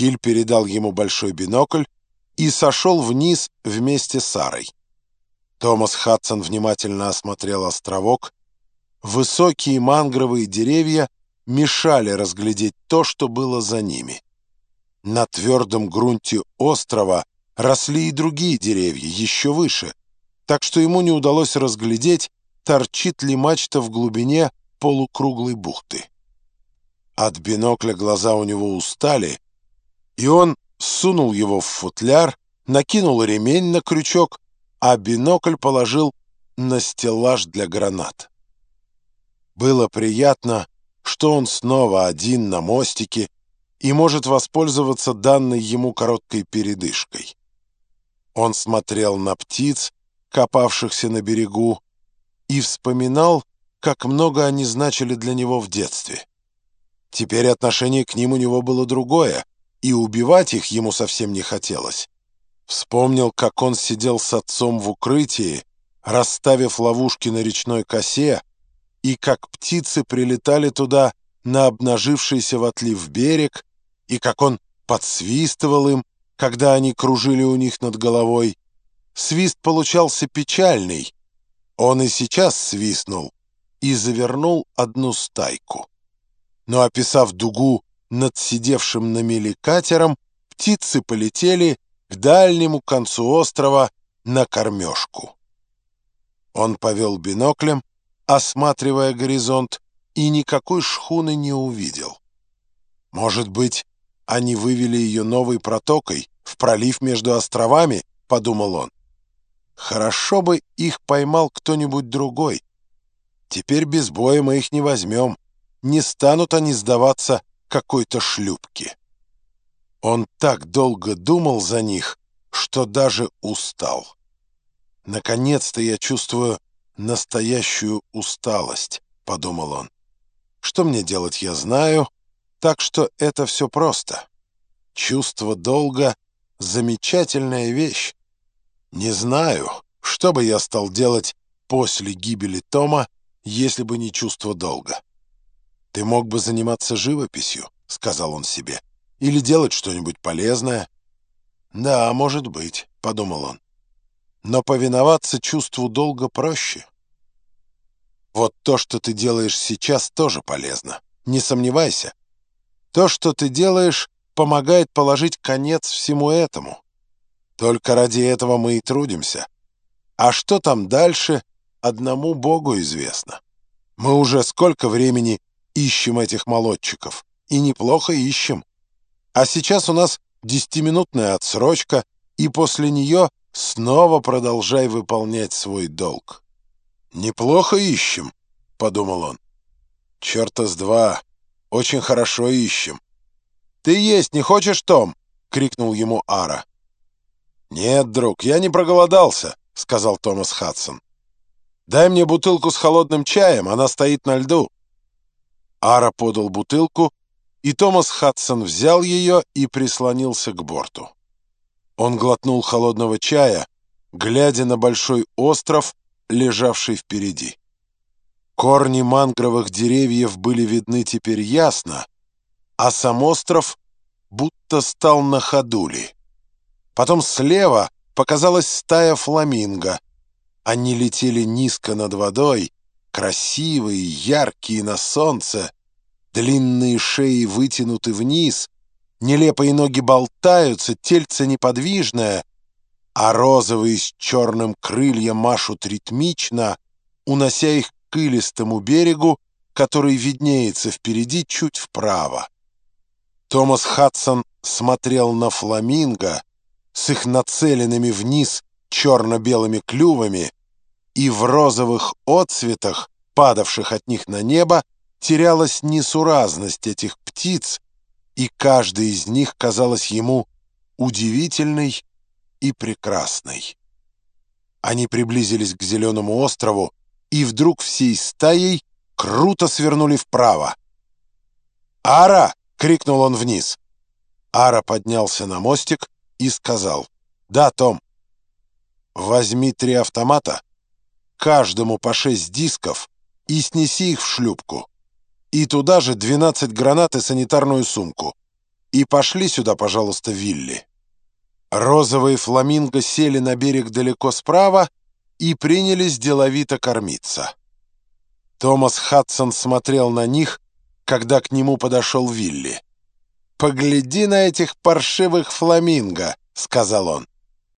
Хиль передал ему большой бинокль и сошел вниз вместе с Сарой. Томас Хадсон внимательно осмотрел островок. Высокие мангровые деревья мешали разглядеть то, что было за ними. На твердом грунте острова росли и другие деревья, еще выше, так что ему не удалось разглядеть, торчит ли мачта в глубине полукруглой бухты. От бинокля глаза у него устали, и он сунул его в футляр, накинул ремень на крючок, а бинокль положил на стеллаж для гранат. Было приятно, что он снова один на мостике и может воспользоваться данной ему короткой передышкой. Он смотрел на птиц, копавшихся на берегу, и вспоминал, как много они значили для него в детстве. Теперь отношение к ним у него было другое, и убивать их ему совсем не хотелось. Вспомнил, как он сидел с отцом в укрытии, расставив ловушки на речной косе, и как птицы прилетали туда на обнажившийся в отлив берег, и как он подсвистывал им, когда они кружили у них над головой. Свист получался печальный. Он и сейчас свистнул и завернул одну стайку. Но, описав дугу над сидевшим на мели катером, птицы полетели к дальнему концу острова на кормежку. Он повел биноклем, осматривая горизонт, и никакой шхуны не увидел. Может быть, они вывели ее новой протокой в пролив между островами, подумал он. Хорошо бы их поймал кто-нибудь другой. Теперь без боя мы их не возьмем. Не станут они сдаваться какой-то шлюпке. Он так долго думал за них, что даже устал. «Наконец-то я чувствую настоящую усталость», — подумал он. «Что мне делать, я знаю, так что это все просто. Чувство долга — замечательная вещь. Не знаю, что бы я стал делать после гибели Тома, если бы не чувство долга». «Ты мог бы заниматься живописью», — сказал он себе, — «или делать что-нибудь полезное». «Да, может быть», — подумал он. «Но повиноваться чувству долга проще». «Вот то, что ты делаешь сейчас, тоже полезно. Не сомневайся. То, что ты делаешь, помогает положить конец всему этому. Только ради этого мы и трудимся. А что там дальше, одному Богу известно. Мы уже сколько времени ищем этих молодчиков. И неплохо ищем. А сейчас у нас десятиминутная отсрочка, и после нее снова продолжай выполнять свой долг. «Неплохо ищем», — подумал он. «Черта с два. Очень хорошо ищем». «Ты есть не хочешь, Том?» — крикнул ему Ара. «Нет, друг, я не проголодался», — сказал Томас Хадсон. «Дай мне бутылку с холодным чаем, она стоит на льду». Ара подал бутылку, и Томас Хадсон взял ее и прислонился к борту. Он глотнул холодного чая, глядя на большой остров, лежавший впереди. Корни мангровых деревьев были видны теперь ясно, а сам остров будто стал на ходули. Потом слева показалась стая фламинго. Они летели низко над водой, красивые, яркие на солнце, длинные шеи вытянуты вниз, нелепые ноги болтаются, тельце неподвижное, а розовые с черным крылья машут ритмично, унося их к илистому берегу, который виднеется впереди чуть вправо. Томас Хадсон смотрел на фламинго с их нацеленными вниз черно-белыми клювами, и в розовых отцветах, падавших от них на небо, терялась несуразность этих птиц, и каждая из них казалась ему удивительной и прекрасной. Они приблизились к Зеленому острову и вдруг всей стаей круто свернули вправо. «Ара!» — крикнул он вниз. Ара поднялся на мостик и сказал, «Да, Том, возьми три автомата, каждому по шесть дисков и снеси их в шлюпку. И туда же 12 гранат и санитарную сумку. и пошли сюда, пожалуйста, Вилли». Розовые фламинго сели на берег далеко справа и принялись деловито кормиться. Томас Хадсон смотрел на них, когда к нему подошел Вилли. «Погляди на этих паршивых фламинго», — сказал он.